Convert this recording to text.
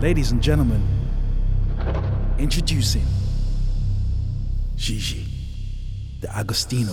Ladies and gentlemen, introducing Gigi the Agostino.